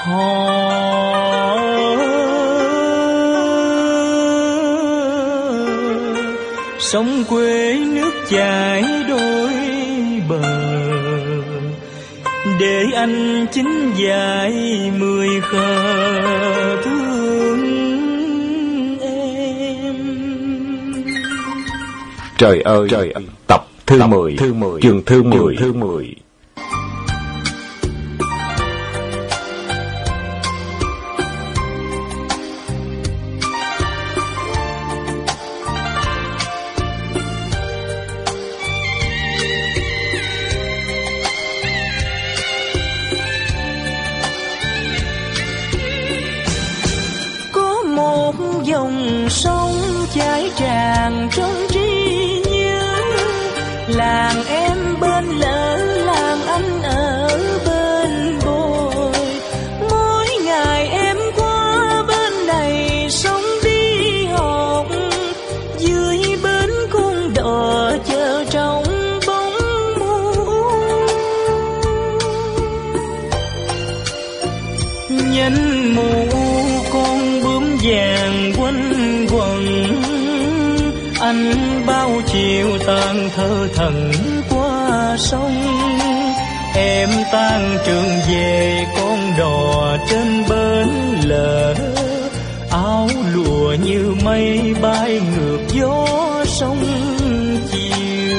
Hò Sông quê nước chảy đôi bờ Để anh chính dài mười khờ thương em Trời ơi, Trời ơi. tập thư tập 10, thư 10, trường thư 10, trường thư 10. Anh bao chiều tan thơ thần qua sông. Em tan trường về con đò trên bến lỡ áo lụa như mây bay ngược gió sông chiều.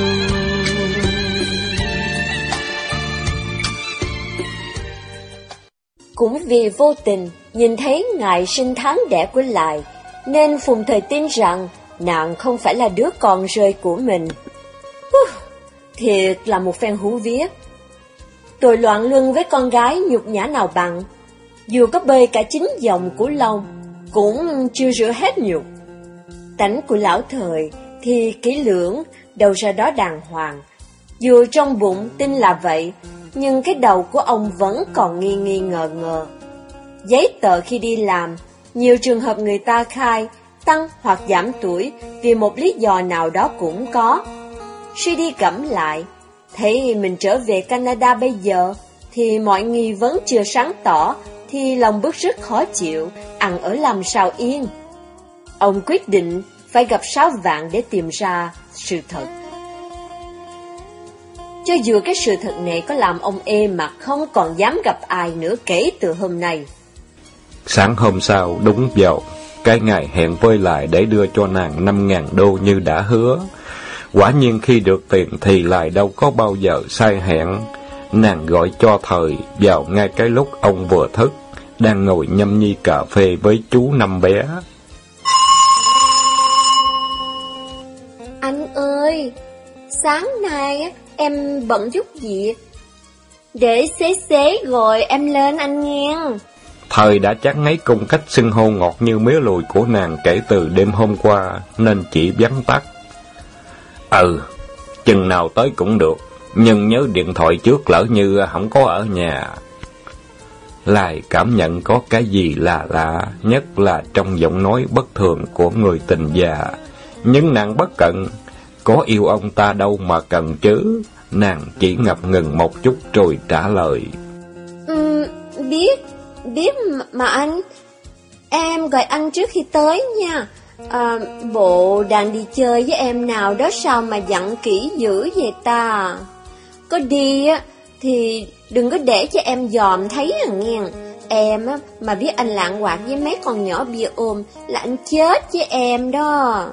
Cũng vì vô tình nhìn thấy ngày sinh tháng đẻ của Lại, nên Phùng Thời tin rằng nàng không phải là đứa con rơi của mình. Hú, thiệt là một phen hú vía. Tội loạn luân với con gái nhục nhã nào bằng, dù có bơi cả chính dòng của lòng, cũng chưa rửa hết nhục. Tánh của lão thời thì kỹ lưỡng, đầu ra đó đàng hoàng. Dù trong bụng tin là vậy, nhưng cái đầu của ông vẫn còn nghi nghi ngờ ngờ. Giấy tờ khi đi làm, nhiều trường hợp người ta khai tăng hoặc giảm tuổi vì một lý do nào đó cũng có. Suy đi gẫm lại, thấy mình trở về Canada bây giờ, thì mọi nghi vấn chưa sáng tỏ, thì lòng bức rất khó chịu, ăn ở làm sao yên. Ông quyết định phải gặp sáu vạn để tìm ra sự thật. Cho dù cái sự thật này có làm ông ê mà không còn dám gặp ai nữa kể từ hôm nay. Sáng hôm sau, đúng vào cái ngày hẹn với lại để đưa cho nàng năm ngàn đô như đã hứa. Quả nhiên khi được tiền thì lại đâu có bao giờ sai hẹn. Nàng gọi cho thời vào ngay cái lúc ông vừa thức, đang ngồi nhâm nhi cà phê với chú năm bé. Anh ơi, sáng nay em bận chút việc. Để xế xế rồi em lên anh nghe. Thời đã chắc ngấy cung cách xưng hô ngọt như mía lùi của nàng kể từ đêm hôm qua, nên chỉ vắn tắt. Ừ, chừng nào tới cũng được, nhưng nhớ điện thoại trước lỡ như không có ở nhà. Lại cảm nhận có cái gì lạ lạ, nhất là trong giọng nói bất thường của người tình già. Nhưng nàng bất cận, có yêu ông ta đâu mà cần chứ. Nàng chỉ ngập ngừng một chút rồi trả lời. Ừ, biết, biết mà, anh. Em gọi anh trước khi tới nha. À, bộ đang đi chơi với em nào đó sao mà dặn kỹ dữ vậy ta? Có đi á, thì đừng có để cho em dòm thấy à nghe. Em á, mà biết anh lạng quạt với mấy con nhỏ bia ôm là anh chết với em đó.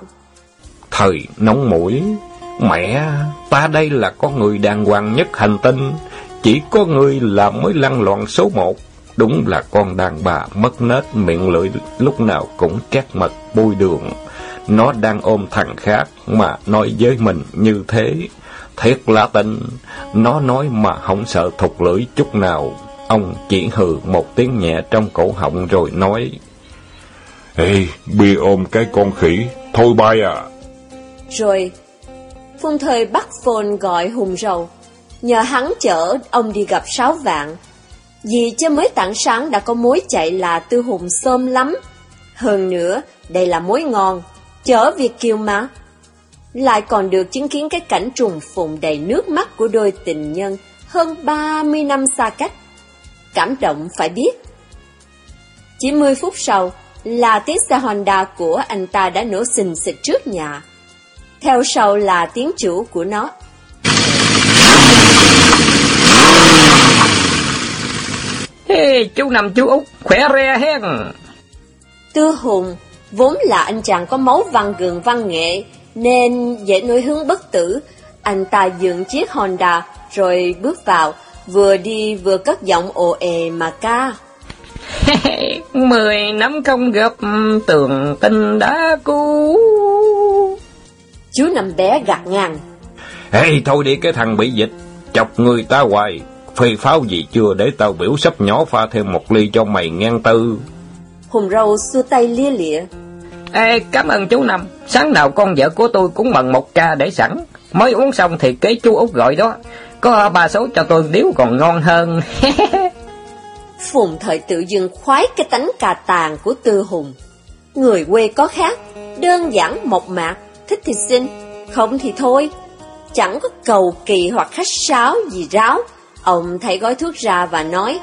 Thời nóng mũi, mẹ, ta đây là con người đàng hoàng nhất hành tinh, chỉ có người là mới lăn loạn số một. Đúng là con đàn bà mất nết miệng lưỡi lúc nào cũng trát mật bôi đường. Nó đang ôm thằng khác mà nói với mình như thế. Thiệt là tình, nó nói mà không sợ thục lưỡi chút nào. Ông chỉ hừ một tiếng nhẹ trong cổ họng rồi nói. Ê, bia ôm cái con khỉ, thôi bay à. Rồi, Phun thời bắt phone gọi Hùng Rầu, nhờ hắn chở ông đi gặp Sáu Vạn. Vì chưa mới tặng sáng đã có mối chạy là tư Hùng sơm lắm. Hơn nữa, đây là mối ngon, chở Việt Kiều mà. Lại còn được chứng kiến cái cảnh trùng phùng đầy nước mắt của đôi tình nhân hơn 30 năm xa cách. Cảm động phải biết, Chỉ 10 phút sau là tiếng xe Honda của anh ta đã nổ xình xịch trước nhà. Theo sau là tiếng chủ của nó. Hey, chú Năm chú Út, khỏe re hen. Tư Hùng vốn là anh chàng có máu văn gường văn nghệ, nên dễ nổi hướng bất tử. Anh ta dựng chiếc Honda rồi bước vào, vừa đi vừa cất giọng ồ ề mà ca. Mười năm không gặp tường tình đã cũ. Chú năm bé gạt ngang. Ê, thôi đi cái thằng bị dịch, chọc người ta hoài. Phê pháo gì chưa để tao biểu sắp nhỏ pha thêm một ly cho mày ngang tư. Hùng râu xua tay lia lịa. Ê, cảm ơn chú Năm. Sáng nào con vợ của tôi cũng bằng một ca để sẵn. Mới uống xong thì kế chú Út gọi đó. Có ba số cho tôi điếu còn ngon hơn. Phùng thời tự dưng khoái cái tánh cà tàn của Tư Hùng. Người quê có khác, đơn giản mộc mạc, thích thì xin, không thì thôi. Chẳng có cầu kỳ hoặc khách sáo gì ráo. Ông thấy gói thuốc ra và nói,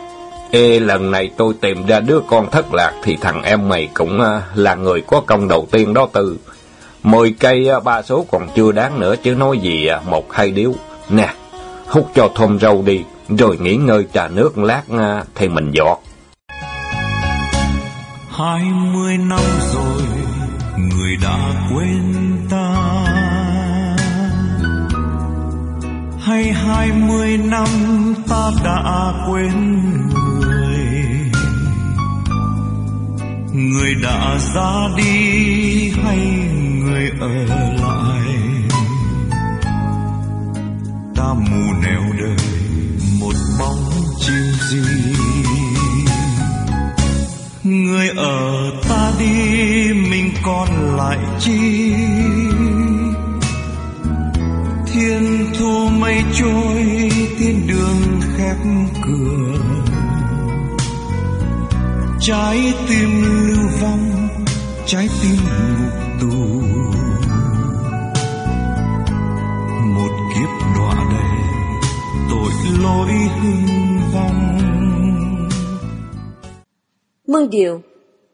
Ê, lần này tôi tìm ra đứa con thất lạc thì thằng em mày cũng uh, là người có công đầu tiên đó Tư. Mười cây uh, ba số còn chưa đáng nữa chứ nói gì uh, một hai điếu. Nè, hút cho thơm râu đi, rồi nghỉ ngơi trà nước lát uh, thì mình giọt. Hai mươi năm rồi, người đã quên ta. Hay hai mươi năm ta đã quên người. Người đã ra đi hay người ở lại? Ta mù nẻo đời một bóng chim gì Người ở ta đi, mình còn lại chi? Trôi thiên đường khép cửa. Trái tim lưu vong trái tim ngục tù. Một kiếp đọa đầy tội lỗi hưng vong. Mương Điều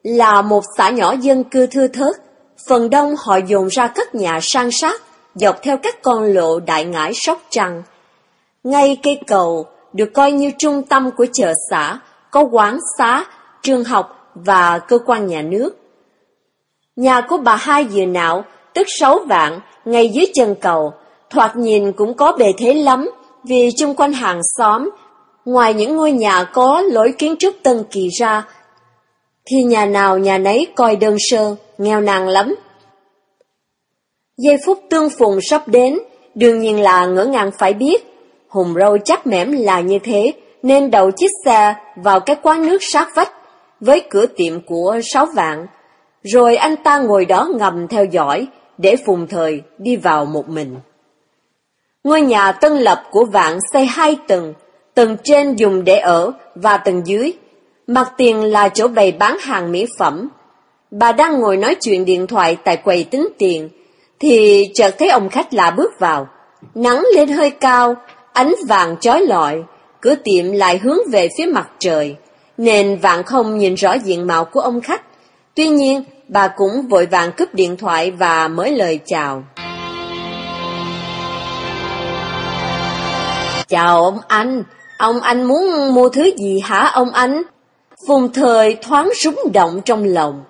là một xã nhỏ dân cư thưa thớt, phần đông họ dồn ra cất nhà sang sát, dọc theo các con lộ đại ngãi sóc trăng. Ngay cây cầu được coi như trung tâm của chợ xã, có quán xá, trường học và cơ quan nhà nước. Nhà của bà hai dừa nạo, tức sáu vạn, ngay dưới chân cầu, thoạt nhìn cũng có bề thế lắm, vì chung quanh hàng xóm, ngoài những ngôi nhà có lối kiến trúc tân kỳ ra, thì nhà nào nhà nấy coi đơn sơ, nghèo nàn lắm. Giây phút tương phùng sắp đến, đương nhiên là ngỡ ngàng phải biết. Hùng râu chắc mẻm là như thế, nên đầu chiếc xe vào cái quán nước sát vách, với cửa tiệm của sáu vạn. Rồi anh ta ngồi đó ngầm theo dõi, để phùng thời đi vào một mình. Ngôi nhà tân lập của vạn xây hai tầng, tầng trên dùng để ở và tầng dưới. Mặt tiền là chỗ bày bán hàng mỹ phẩm. Bà đang ngồi nói chuyện điện thoại tại quầy tính tiền, thì chợt thấy ông khách lạ bước vào. Nắng lên hơi cao, ánh vàng chói lọi, cửa tiệm lại hướng về phía mặt trời, nên vạn không nhìn rõ diện mạo của ông khách. Tuy nhiên, bà cũng vội vàng cướp điện thoại và mới lời chào. Chào ông anh, ông anh muốn mua thứ gì hả ông anh? Phùng thời thoáng rúng động trong lòng.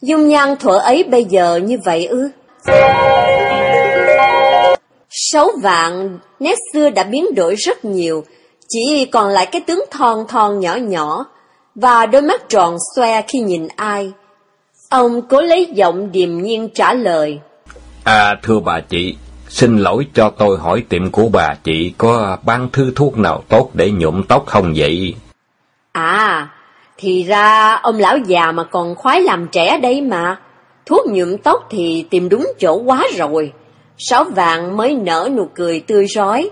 Dung nhan thuở ấy bây giờ như vậy ư? Sáu vạn, nét xưa đã biến đổi rất nhiều, chỉ còn lại cái tướng thon thon nhỏ nhỏ, và đôi mắt tròn xoe khi nhìn ai. Ông cố lấy giọng điềm nhiên trả lời. À, thưa bà chị, xin lỗi cho tôi hỏi tiệm của bà chị có bán thứ thuốc nào tốt để nhuộm tóc không vậy? À, thì ra ông lão già mà còn khoái làm trẻ đây mà. Thuốc nhuộm tóc thì tìm đúng chỗ quá rồi. Sáu vạn mới nở nụ cười tươi rói.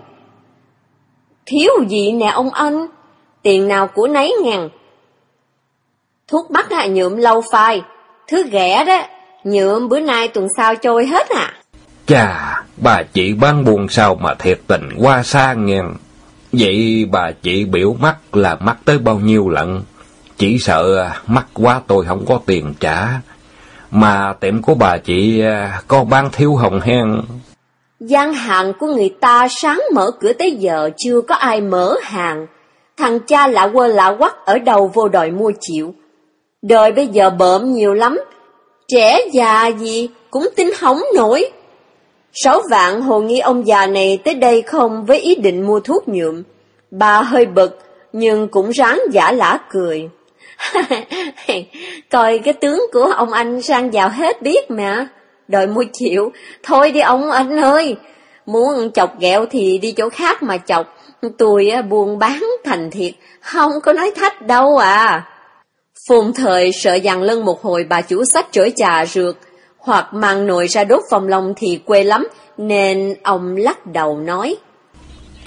Thiếu gì nè ông anh? Tiền nào của nấy ngàn. Thuốc bắc hạ nhuộm lâu phai. Thứ ghẻ đó, nhuộm bữa nay tuần sau trôi hết à. Chà, bà chị bán buồn sao mà thiệt tình qua xa ngàn. Vậy bà chị biểu mắt là mắt tới bao nhiêu lận? chỉ sợ mắt quá tôi không có tiền trả. Mà tiệm của bà chị con có thiếu hồng hen. gian hàng của người ta sáng mở cửa tới giờ chưa có ai mở hàng. Thằng cha lạ quơ lạ quắc ở đầu vô đòi mua chịu. Đời bây giờ bợm nhiều lắm, trẻ già gì cũng tính hóng nổi. Sáu vạn hồ nghi ông già này tới đây không với ý định mua thuốc nhuộm. Bà hơi bực, nhưng cũng ráng giả lả cười. Coi cái tướng của ông anh sang giàu hết biết mà. đợi mua chịu, thôi đi ông anh ơi. Muốn chọc ghẹo thì đi chỗ khác mà chọc. Tôi buôn bán thành thiệt, không có nói thách đâu à. Phùng thời sợ dằn lưng một hồi bà chủ sách trỗi trà rượt, hoặc mang nồi ra đốt phòng lòng thì quê lắm, nên ông lắc đầu nói.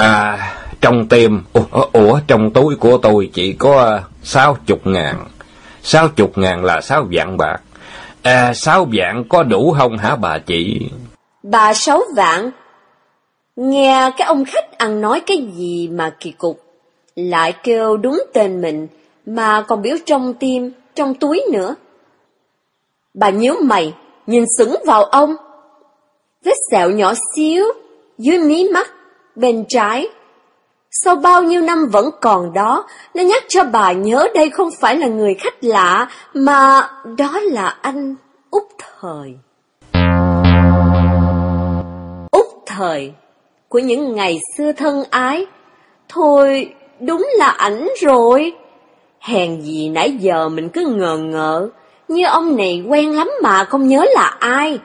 À, trong tim, ủa, ủa trong túi của tôi chỉ có à, sáu chục ngàn. Sáu chục ngàn là sáu vạn bạc. À, sáu vạn có đủ không hả bà chị? Bà sáu vạn. Nghe cái ông khách ăn nói cái gì mà kỳ cục. Lại kêu đúng tên mình, mà còn biểu trong tim, trong túi nữa. Bà nhíu mày, nhìn sững vào ông. Vết sẹo nhỏ xíu, dưới mí mắt, bên trái. Sau bao nhiêu năm vẫn còn đó, nó nhắc cho bà nhớ đây không phải là người khách lạ, mà đó là anh Úc Thời. Úc Thời, của những ngày xưa thân ái. Thôi, đúng là ảnh rồi. Hèn gì nãy giờ mình cứ ngờ ngợ, như ông này quen lắm mà không nhớ là ai.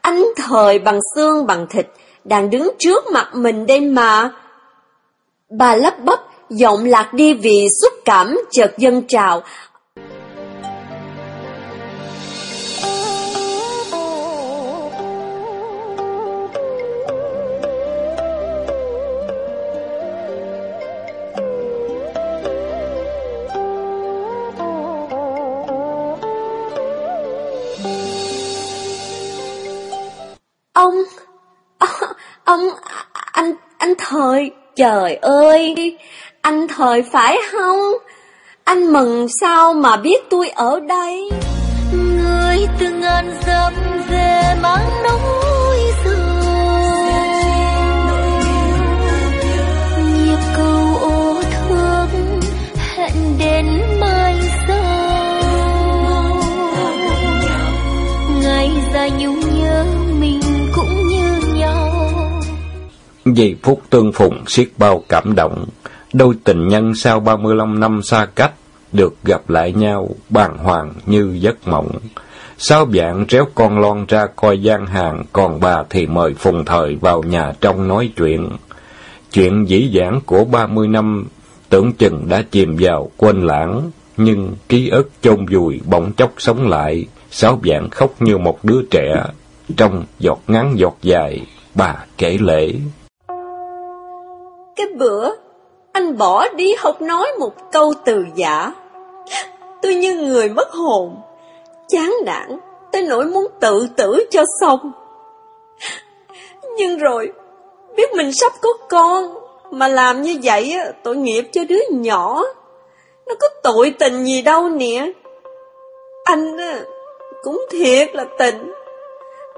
Anh thời bằng xương bằng thịt, đang đứng trước mặt mình đây mà. Bà lấp bắp, giọng lạc đi vì xúc cảm chợt dân trào. Ông, anh, anh thời, trời ơi, anh thời phải không? Anh mừng sao mà biết tôi ở đây? Người từ ngàn dặm về mang nỗi sầu Nhịp cầu ô thương hẹn đến mai sau Ngày dài nhung Giây phút tương phùng siết bao cảm động, đôi tình nhân sau 35 năm xa cách, được gặp lại nhau, bàng hoàng như giấc mộng. Sáu dạng réo con lon ra coi gian hàng, còn bà thì mời phùng thời vào nhà trong nói chuyện. Chuyện dĩ dãn của 30 năm, tưởng chừng đã chìm vào quên lãng, nhưng ký ức chôn vùi bỗng chốc sống lại, sáu dạng khóc như một đứa trẻ, trong giọt ngắn giọt dài, bà kể lễ. Cái bữa, anh bỏ đi học nói một câu từ giả. Tôi như người mất hồn, chán nản, tới nỗi muốn tự tử cho xong. Nhưng rồi, biết mình sắp có con, mà làm như vậy tội nghiệp cho đứa nhỏ. Nó có tội tình gì đâu nè. Anh cũng thiệt là tình.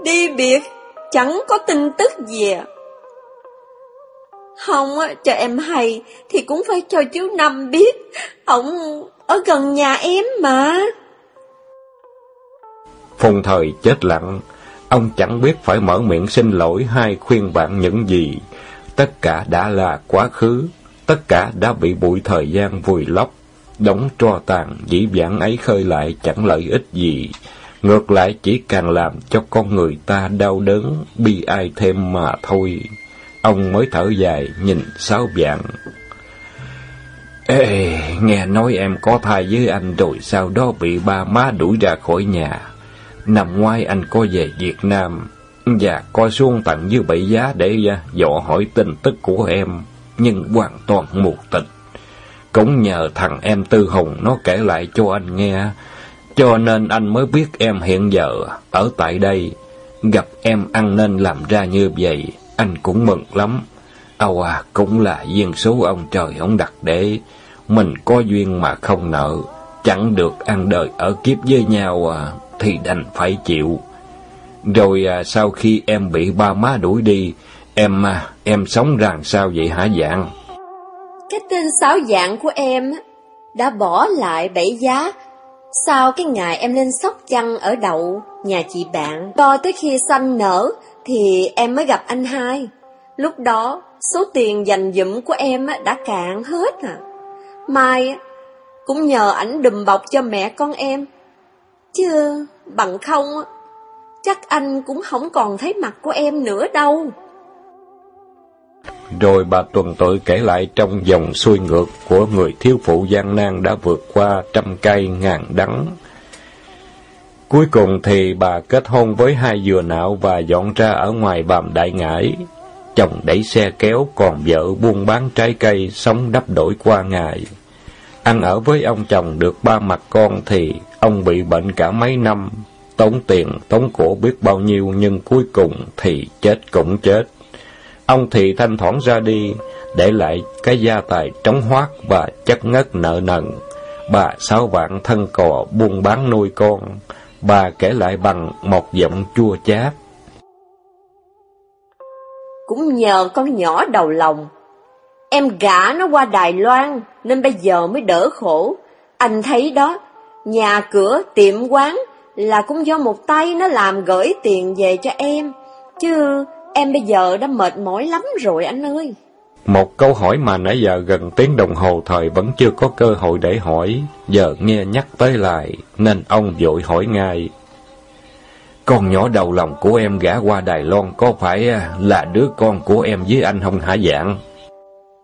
Đi biệt, chẳng có tin tức gì à. Không á, cho em hay thì cũng phải cho chú Năm biết. Ông ở gần nhà em mà. Phùng thời chết lặng, ông chẳng biết phải mở miệng xin lỗi hay khuyên bạn những gì. Tất cả đã là quá khứ, tất cả đã bị bụi thời gian vùi lấp. đóng tro tàn dĩ vãng ấy khơi lại chẳng lợi ích gì. Ngược lại chỉ càng làm cho con người ta đau đớn, bi ai thêm mà thôi. Ông mới thở dài, nhìn sáu vạn. Ê, nghe nói em có thai với anh rồi sau đó bị ba má đuổi ra khỏi nhà. Năm ngoái anh có về Việt Nam, và coi xuống tặng như bảy giá để à, dọ hỏi tin tức của em, nhưng hoàn toàn mù tịch. Cũng nhờ thằng em Tư Hùng nó kể lại cho anh nghe, cho nên anh mới biết em hiện giờ ở tại đây. Gặp em ăn nên làm ra như vậy, anh cũng mừng lắm. Âu à, cũng là duyên số ông trời ông đặt để mình có duyên mà không nợ. chẳng được ăn đời ở kiếp với nhau à, thì đành phải chịu. Rồi à, sau khi em bị ba má đuổi đi, em à, em sống rằng sao vậy hả dạng? Cái tên sáu dạng của em đã bỏ lại bảy giá. Sau cái ngày em lên sóc chăn ở đậu nhà chị bạn, cho tới khi xanh nở thì em mới gặp anh hai. Lúc đó, số tiền dành dụm của em đã cạn hết à. Mai cũng nhờ ảnh đùm bọc cho mẹ con em. Chứ bằng không, chắc anh cũng không còn thấy mặt của em nữa đâu. Rồi bà tuần tự kể lại trong dòng xuôi ngược của người thiếu phụ gian nan đã vượt qua trăm cây ngàn đắng. Cuối cùng thì bà kết hôn với hai dừa nạo và dọn ra ở ngoài bàm đại ngãi. Chồng đẩy xe kéo, còn vợ buôn bán trái cây, sống đắp đổi qua ngày. Ăn ở với ông chồng được ba mặt con thì ông bị bệnh cả mấy năm, tốn tiền, tốn cổ biết bao nhiêu nhưng cuối cùng thì chết cũng chết. Ông thì thanh thoảng ra đi, để lại cái gia tài trống hoác và chất ngất nợ nần. Bà sáu vạn thân cò buôn bán nuôi con. Bà kể lại bằng một giọng chua chát. Cũng nhờ con nhỏ đầu lòng. Em gả nó qua Đài Loan, nên bây giờ mới đỡ khổ. Anh thấy đó, nhà cửa, tiệm quán là cũng do một tay nó làm gửi tiền về cho em. Chứ em bây giờ đã mệt mỏi lắm rồi anh ơi. Một câu hỏi mà nãy giờ gần tiếng đồng hồ thời vẫn chưa có cơ hội để hỏi, giờ nghe nhắc tới lại, nên ông vội hỏi ngay. Con nhỏ đầu lòng của em gả qua Đài Loan có phải à, là đứa con của em với anh không hả dạng?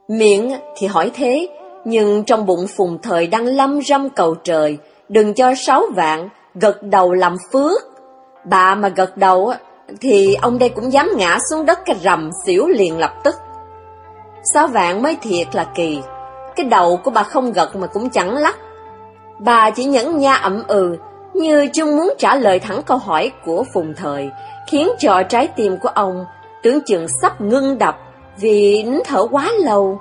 Miệng thì hỏi thế, nhưng trong bụng phùng thời đang lâm râm cầu trời, đừng cho sáu vạn, gật đầu làm phước. Bà mà gật đầu thì ông đây cũng dám ngã xuống đất cái rầm xỉu liền lập tức. Sáu vạn mới thiệt là kỳ, cái đầu của bà không gật mà cũng chẳng lắc. Bà chỉ nhẫn nha ậm ừ, như chung muốn trả lời thẳng câu hỏi của Phùng Thời, khiến cho trái tim của ông tưởng chừng sắp ngưng đập vì nín thở quá lâu.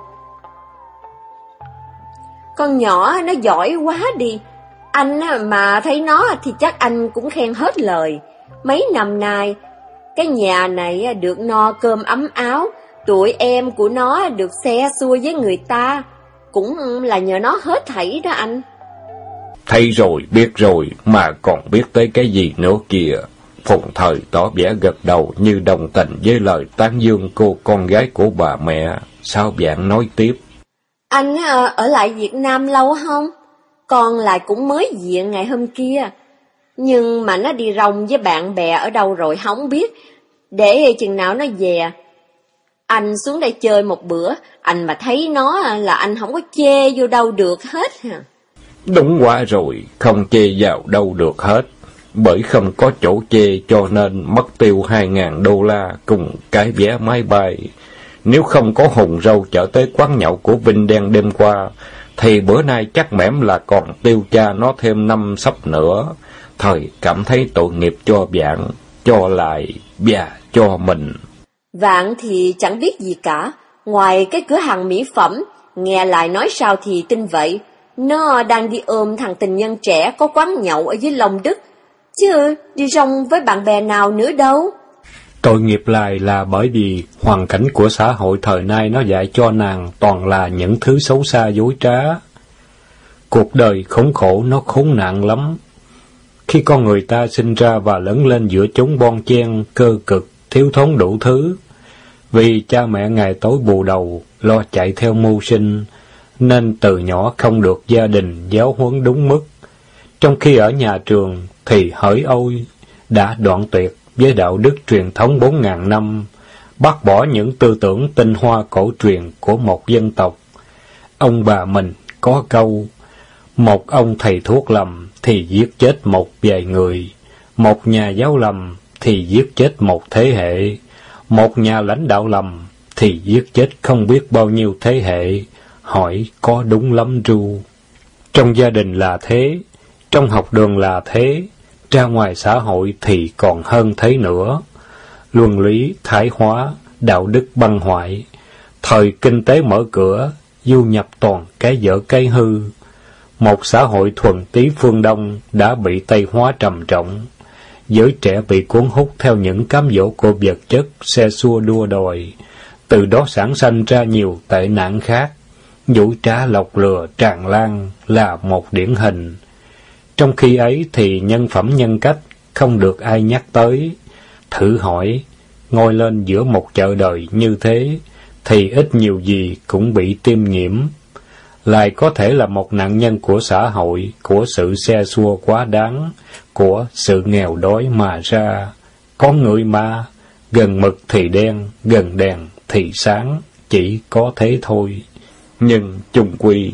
Con nhỏ nó giỏi quá đi, anh mà thấy nó thì chắc anh cũng khen hết lời. Mấy năm nay, cái nhà này được no cơm ấm áo, tuổi em của nó được xe xua với người ta, cũng là nhờ nó hết thảy đó anh. Thấy rồi, biết rồi, mà còn biết tới cái gì nữa kìa. Phùng thời tỏ vẻ gật đầu như đồng tình với lời tán dương cô con gái của bà mẹ. Sao bạn nói tiếp? Anh ở lại Việt Nam lâu không? Con lại cũng mới diện ngày hôm kia. Nhưng mà nó đi rong với bạn bè ở đâu rồi không biết. Để chừng nào nó về. Anh xuống đây chơi một bữa, anh mà thấy nó là anh không có chê vô đâu được hết hả? Đúng quá rồi, không chê vào đâu được hết. Bởi không có chỗ chê cho nên mất tiêu hai ngàn đô la cùng cái vé máy bay. Nếu không có hùng râu chở tới quán nhậu của Vinh Đen đêm qua, thì bữa nay chắc mẻm là còn tiêu cha nó thêm năm sắp nữa. Thời cảm thấy tội nghiệp cho bạn, cho lại và cho mình. Vạn thì chẳng biết gì cả, ngoài cái cửa hàng mỹ phẩm, nghe lại nói sao thì tin vậy. Nó đang đi ôm thằng tình nhân trẻ có quán nhậu ở dưới Long Đức, chứ đi rong với bạn bè nào nữa đâu. Tội nghiệp lại là bởi vì hoàn cảnh của xã hội thời nay nó dạy cho nàng toàn là những thứ xấu xa dối trá. Cuộc đời khốn khổ nó khốn nạn lắm. Khi con người ta sinh ra và lớn lên giữa chúng bon chen, cơ cực, thiếu thốn đủ thứ, vì cha mẹ ngày tối bù đầu, lo chạy theo mưu sinh, nên từ nhỏ không được gia đình giáo huấn đúng mức. Trong khi ở nhà trường thì hỡi ôi, đã đoạn tuyệt với đạo đức truyền thống bốn ngàn năm, bác bỏ những tư tưởng tinh hoa cổ truyền của một dân tộc. Ông bà mình có câu, một ông thầy thuốc lầm thì giết chết một vài người, một nhà giáo lầm thì giết chết một thế hệ, một nhà lãnh đạo lầm thì giết chết không biết bao nhiêu thế hệ, hỏi có đúng lắm ru. Trong gia đình là thế, trong học đường là thế, ra ngoài xã hội thì còn hơn thế nữa. Luân lý, thái hóa, đạo đức băng hoại, thời kinh tế mở cửa, du nhập toàn cái dở cái hư. Một xã hội thuần tí phương Đông đã bị Tây hóa trầm trọng. Giới trẻ bị cuốn hút theo những cám dỗ của vật chất, xe xua đua đòi. Từ đó sản sinh ra nhiều tệ nạn khác. Vũ trá lọc lừa tràn lan là một điển hình. Trong khi ấy thì nhân phẩm nhân cách không được ai nhắc tới. Thử hỏi, ngồi lên giữa một chợ đời như thế, thì ít nhiều gì cũng bị tiêm nhiễm. Lại có thể là một nạn nhân của xã hội, của sự xe xua quá đáng, của sự nghèo đói mà ra. Có người mà, gần mực thì đen, gần đèn thì sáng, chỉ có thế thôi. Nhưng chung quy,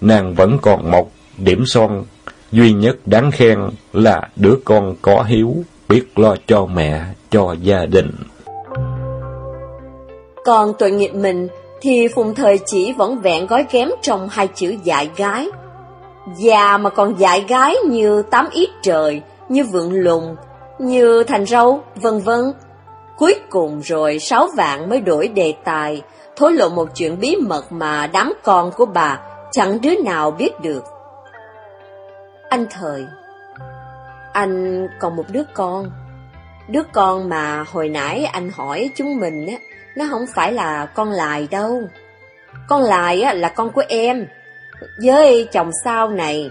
nàng vẫn còn một điểm son duy nhất đáng khen là đứa con có hiếu, biết lo cho mẹ, cho gia đình. Còn tội nghiệp mình thì phùng thời chỉ vẫn vẹn gói ghém trong hai chữ dại gái. Già mà còn dại gái như tám ít trời, như vượng lùng, như thành râu, vân vân. Cuối cùng rồi sáu vạn mới đổi đề tài, thối lộ một chuyện bí mật mà đám con của bà chẳng đứa nào biết được. Anh Thời Anh còn một đứa con Đứa con mà hồi nãy anh hỏi chúng mình á nó không phải là con lại đâu. Con lại á là con của em. Với chồng sau này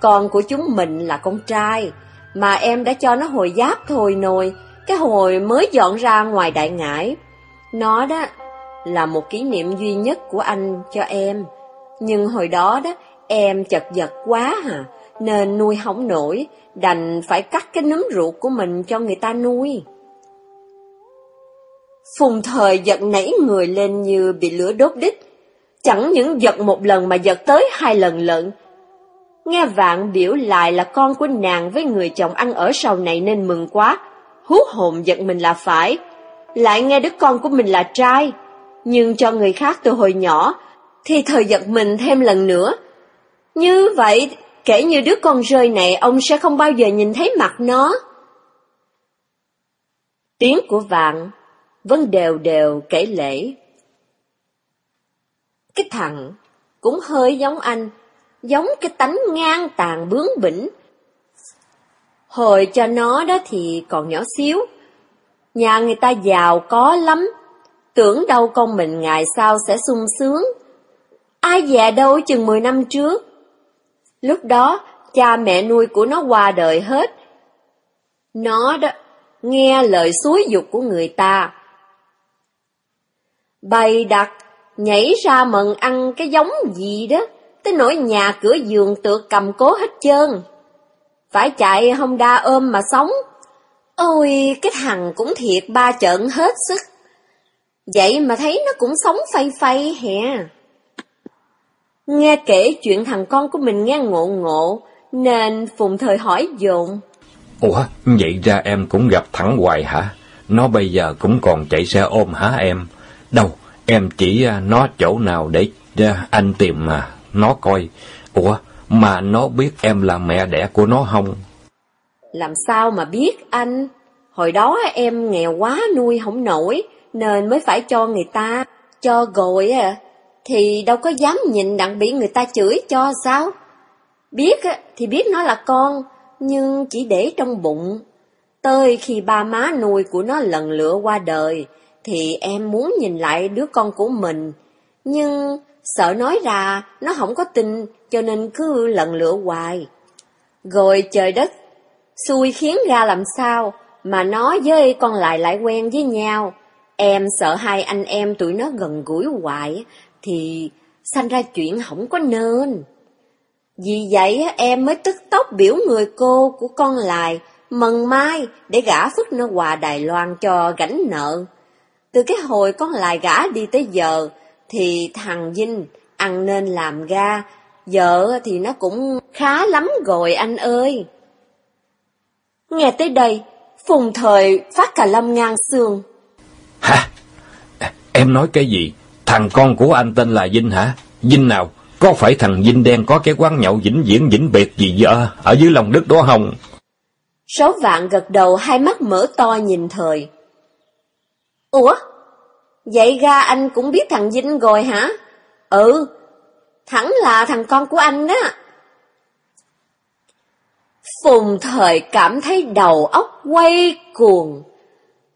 Con của chúng mình là con trai. Mà em đã cho nó hồi giáp thôi nồi. Cái hồi mới dọn ra ngoài đại ngải Nó đó là một kỷ niệm duy nhất của anh cho em. Nhưng hồi đó đó Em chật vật quá hà nên nuôi không nổi, đành phải cắt cái nấm ruột của mình cho người ta nuôi. Phùng thời giật nảy người lên như bị lửa đốt đít, chẳng những giật một lần mà giật tới hai lần lận. Nghe vạn biểu lại là con của nàng với người chồng ăn ở sau này nên mừng quá, hú hồn giật mình là phải. Lại nghe đứa con của mình là trai, nhưng cho người khác từ hồi nhỏ, thì thời giật mình thêm lần nữa, như vậy, kể như đứa con rơi này ông sẽ không bao giờ nhìn thấy mặt nó. Tiếng của vạn vẫn đều đều kể lễ. Cái thằng cũng hơi giống anh, giống cái tánh ngang tàn bướng bỉnh. Hồi cho nó đó thì còn nhỏ xíu, nhà người ta giàu có lắm, tưởng đâu con mình ngày sau sẽ sung sướng. Ai già đâu chừng 10 năm trước, Lúc đó, cha mẹ nuôi của nó qua đời hết. Nó đó, nghe lời suối dục của người ta. Bày đặt, nhảy ra mận ăn cái giống gì đó, tới nỗi nhà cửa giường tựa cầm cố hết trơn. Phải chạy Honda ôm mà sống. Ôi, cái thằng cũng thiệt ba trận hết sức. Vậy mà thấy nó cũng sống phay phay hè. Nghe kể chuyện thằng con của mình nghe ngộ ngộ, nên Phùng Thời hỏi dồn. Ủa, vậy ra em cũng gặp thẳng hoài hả? Nó bây giờ cũng còn chạy xe ôm hả em? Đâu, em chỉ à, nó chỗ nào để à, anh tìm mà, nó coi. Ủa, mà nó biết em là mẹ đẻ của nó không? Làm sao mà biết anh? Hồi đó em nghèo quá nuôi không nổi, nên mới phải cho người ta, cho gội à, thì đâu có dám nhìn đặng bị người ta chửi cho sao? Biết thì biết nó là con, nhưng chỉ để trong bụng. Tới khi ba má nuôi của nó lần lửa qua đời, thì em muốn nhìn lại đứa con của mình. Nhưng sợ nói ra, nó không có tin, cho nên cứ lần lựa hoài. Rồi trời đất, xui khiến ra làm sao, mà nó với con lại lại quen với nhau. Em sợ hai anh em tụi nó gần gũi hoài, thì sanh ra chuyện không có nên. Vì vậy em mới tức tốc biểu người cô của con lại, mần mai để gả phức nó hòa Đài Loan cho gánh nợ. Từ cái hồi con lại gả đi tới giờ, thì thằng Vinh ăn nên làm ga, vợ thì nó cũng khá lắm rồi anh ơi. Nghe tới đây, phùng thời phát cả lâm ngang xương. Hả? Em nói cái gì? Thằng con của anh tên là Vinh hả? Vinh nào? Có phải thằng Vinh đen có cái quán nhậu vĩnh viễn vĩnh biệt gì vợ ở dưới lòng đất đó không? Sáu vạn gật đầu hai mắt mở to nhìn thời. Ủa? Vậy ra anh cũng biết thằng Vinh rồi hả? Ừ, thẳng là thằng con của anh đó. Phùng thời cảm thấy đầu óc quay cuồng.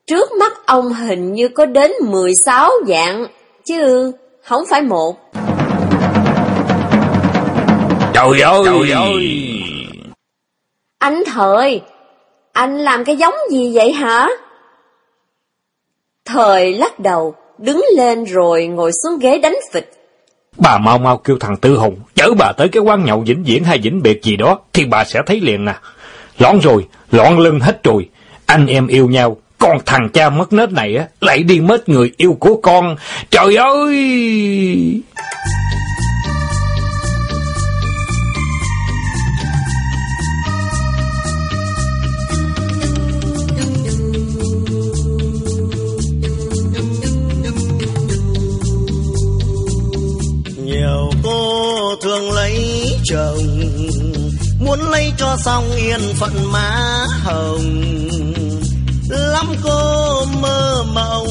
Trước mắt ông hình như có đến 16 dạng, chứ không phải một. Trời ơi! Trời ơi! Anh Thời, anh làm cái giống gì vậy hả? Thời lắc đầu, đứng lên rồi ngồi xuống ghế đánh phịch. Bà mau mau kêu thằng Tư Hùng, chở bà tới cái quán nhậu vĩnh viễn hay vĩnh biệt gì đó, thì bà sẽ thấy liền nè. Loạn rồi, loạn lưng hết rồi, anh em yêu nhau, còn thằng cha mất nết này á, lại đi mất người yêu của con. Trời ơi! Cô thường lấy chồng, muốn lấy cho xong yên phận má hồng. Lắm cô mơ mộng,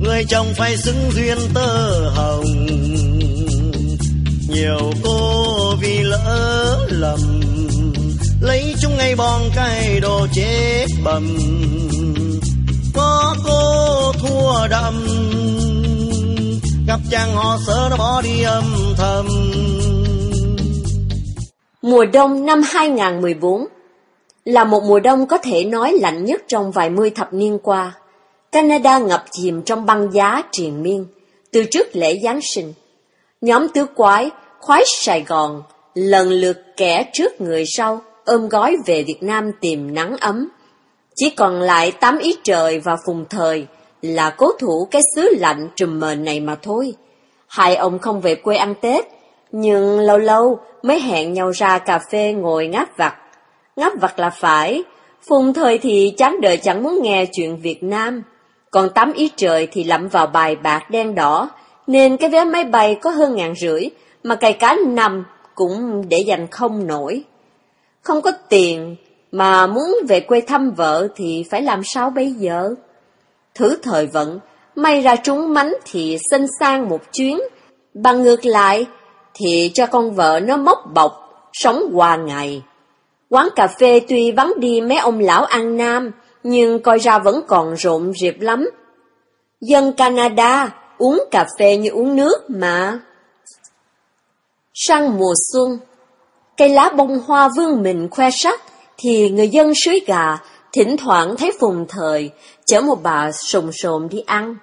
người chồng phải xứng duyên tơ hồng. Nhiều cô vì lỡ lầm, lấy chúng ngay bon cay đồ chế bầm. Có cô thua đậm gặp chàng họ sợ nó bỏ đi âm thầm Mùa đông năm 2014 là một mùa đông có thể nói lạnh nhất trong vài mươi thập niên qua. Canada ngập chìm trong băng giá triền miên, từ trước lễ Giáng sinh. Nhóm tứ quái, khoái Sài Gòn, lần lượt kẻ trước người sau, ôm gói về Việt Nam tìm nắng ấm. Chỉ còn lại tám ý trời và phùng thời là cố thủ cái xứ lạnh trùm mền này mà thôi. Hai ông không về quê ăn Tết, nhưng lâu lâu mới hẹn nhau ra cà phê ngồi ngáp vặt. Ngáp vặt là phải, phùng thời thì chán đời chẳng muốn nghe chuyện Việt Nam. Còn tám ý trời thì lậm vào bài bạc đen đỏ, nên cái vé máy bay có hơn ngàn rưỡi, mà cày cá nằm cũng để dành không nổi. Không có tiền, mà muốn về quê thăm vợ thì phải làm sao bây giờ? Thử thời vận, may ra trúng mánh thì xin sang một chuyến, bằng ngược lại thì cho con vợ nó móc bọc, sống qua ngày. Quán cà phê tuy vắng đi mấy ông lão ăn nam, nhưng coi ra vẫn còn rộn rịp lắm. Dân Canada uống cà phê như uống nước mà. Sang mùa xuân, cây lá bông hoa vương mình khoe sắc, thì người dân suối gà thỉnh thoảng thấy phùng thời chở một bà sùng sồn đi ăn,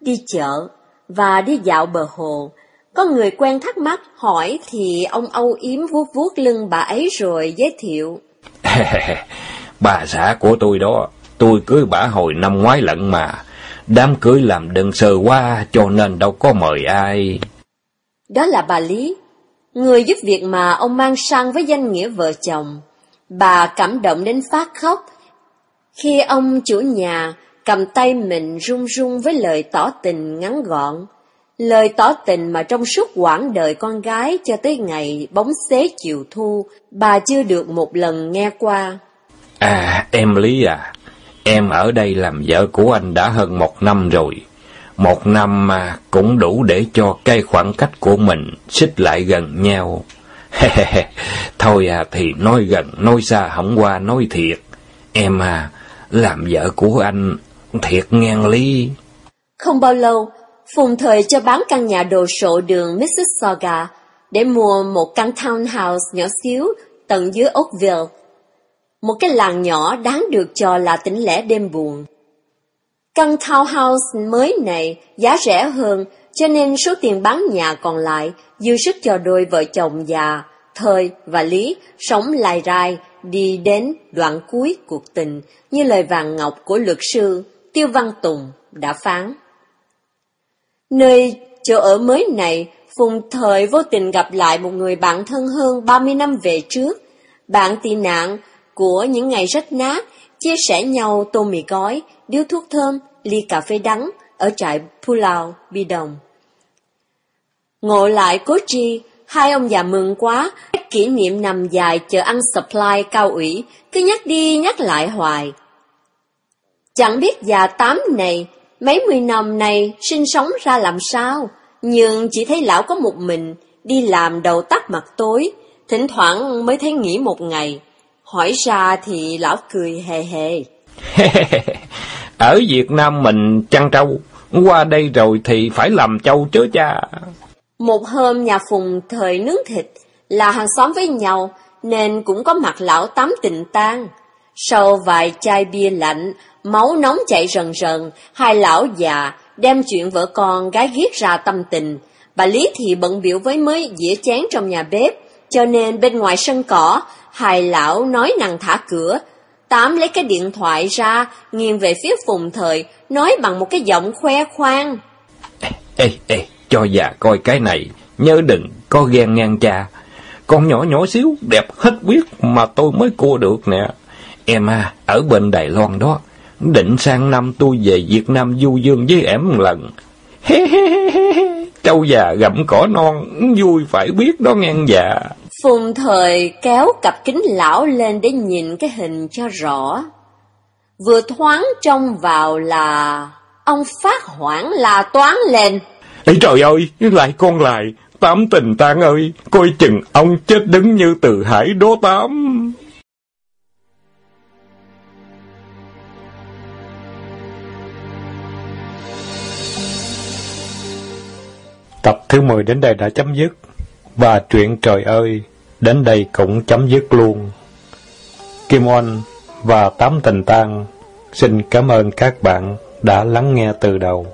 đi chợ và đi dạo bờ hồ. Có người quen thắc mắc hỏi thì ông Âu yếm vuốt vuốt lưng bà ấy rồi giới thiệu. bà xã của tôi đó, tôi cưới bà hồi năm ngoái lận mà. Đám cưới làm đơn sơ quá cho nên đâu có mời ai. Đó là bà Lý, người giúp việc mà ông mang sang với danh nghĩa vợ chồng. Bà cảm động đến phát khóc khi ông chủ nhà cầm tay mình run run với lời tỏ tình ngắn gọn. Lời tỏ tình mà trong suốt quãng đời con gái cho tới ngày bóng xế chiều thu, bà chưa được một lần nghe qua. À, em Lý à, em ở đây làm vợ của anh đã hơn một năm rồi. Một năm mà cũng đủ để cho cái khoảng cách của mình xích lại gần nhau. Thôi à, thì nói gần, nói xa, không qua, nói thiệt. Em à, làm vợ của anh thiệt ngang lý. Không bao lâu, Phùng Thời cho bán căn nhà đồ sộ đường Mississauga để mua một căn townhouse nhỏ xíu tận dưới Oakville. Một cái làng nhỏ đáng được cho là tỉnh lẻ đêm buồn. Căn townhouse mới này giá rẻ hơn cho nên số tiền bán nhà còn lại dư sức cho đôi vợ chồng già, Thời và Lý sống lai rai đi đến đoạn cuối cuộc tình như lời vàng ngọc của luật sư Tiêu Văn Tùng đã phán. Nơi chỗ ở mới này, Phùng Thời vô tình gặp lại một người bạn thân hơn 30 năm về trước, bạn tị nạn của những ngày rách nát, chia sẻ nhau tô mì gói, điếu thuốc thơm, ly cà phê đắng ở trại Pulau, Bi Đồng. Ngộ lại cố chi hai ông già mừng quá, kỷ niệm nằm dài chờ ăn supply cao ủy, cứ nhắc đi nhắc lại hoài. Chẳng biết già tám này, mấy mươi năm này sinh sống ra làm sao, nhưng chỉ thấy lão có một mình, đi làm đầu tắt mặt tối, thỉnh thoảng mới thấy nghỉ một ngày. Hỏi ra thì lão cười hề hề. Ở Việt Nam mình chăn trâu, qua đây rồi thì phải làm châu chớ cha. Một hôm nhà Phùng thời nướng thịt, là hàng xóm với nhau, nên cũng có mặt lão tám tình tang. Sau vài chai bia lạnh, máu nóng chảy rần rần, hai lão già đem chuyện vợ con gái ghét ra tâm tình. Bà Lý thì bận biểu với mới dĩa chén trong nhà bếp, cho nên bên ngoài sân cỏ, hai lão nói năng thả cửa. Tám lấy cái điện thoại ra, nghiêng về phía phùng thời, nói bằng một cái giọng khoe khoang. Ê, ê, cho già coi cái này, nhớ đừng có ghen ngang cha. Con nhỏ nhỏ xíu, đẹp hết biết mà tôi mới cua được nè. Em à, ở bên Đài Loan đó, định sang năm tôi về Việt Nam du dương với em một lần. Trâu già gặm cỏ non, vui phải biết đó ngang già. Phùng thời kéo cặp kính lão lên để nhìn cái hình cho rõ. Vừa thoáng trông vào là... Ông phát hoảng là toán lên. Ê trời ơi, lại con lại, tám tình tan ơi, coi chừng ông chết đứng như từ hải đố tám. Tập thứ 10 đến đây đã chấm dứt. Và truyện trời ơi, đến đây cũng chấm dứt luôn. Kim Oanh và Tám Tình Tang xin cảm ơn các bạn đã lắng nghe từ đầu.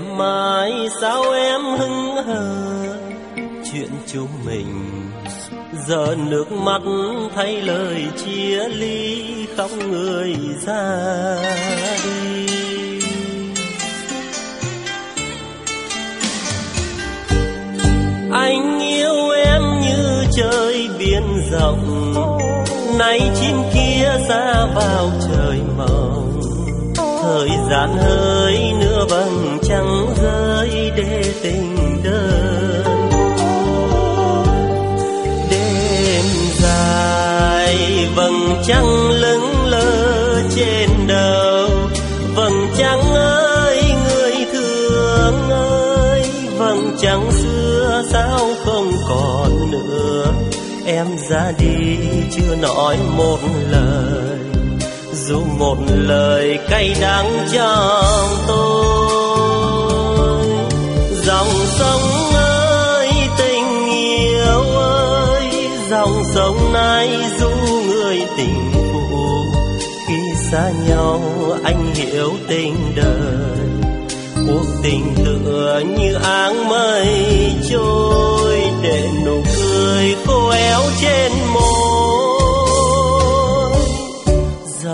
Em mãi, sao em hững hờ? Chuyện chúng mình giờ nước mắt thay lời chia ly khóc người ra đi. Anh yêu em như trời biển rộng nay chim kia ra vào trời mộng. Thời gian hơi vầng trăng rơi để tình đơn. Đêm dài, vầng trăng lững lơ trên đầu. Vầng trăng ơi, người thương ơi, vầng trăng xưa sao không còn nữa. Em ra đi, chưa nói một lời dù một lời cay đắng trong tôi. Dòng sông ơi, tình yêu ơi, dòng sông này du người tình phụ khi xa nhau, anh hiểu tình đời. Cuộc tình tựa như áng mây trôi, để nụ cười khô éo trên môi.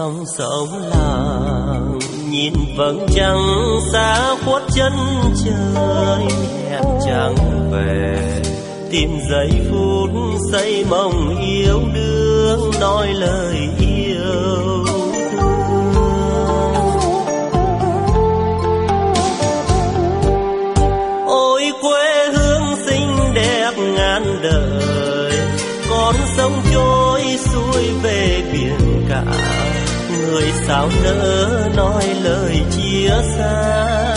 Dòng sông làng, nhìn vầng trăng xa khuất chân trời em chẳng về. Tìm giây phút say mộng yêu đương, nói lời yêu ôi, quê hương xinh đẹp ngàn đời, con sông trôi xuôi về người sao nỡ nói lời chia xa?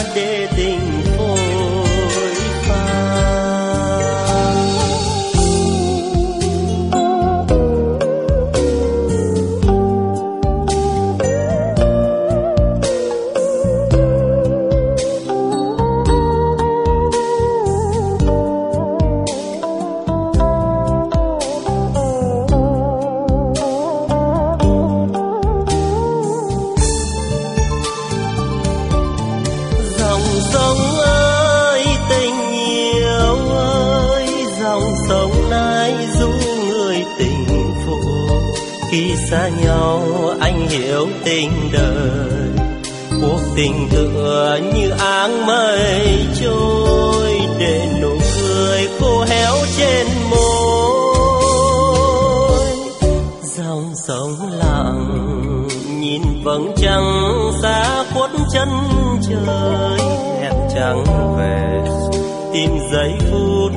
Giây phút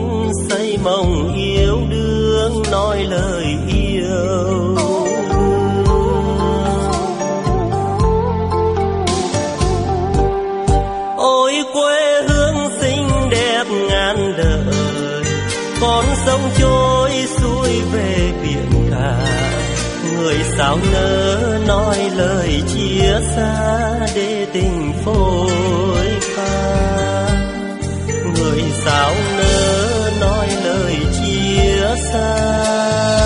say mộng yêu đương nói lời yêu. Ôi, quê hương xinh đẹp ngàn đời, con sông trôi xuôi về biển cả người sao nỡ nói lời chia xa để tình phôi? sao nỡ nói lời chia xa?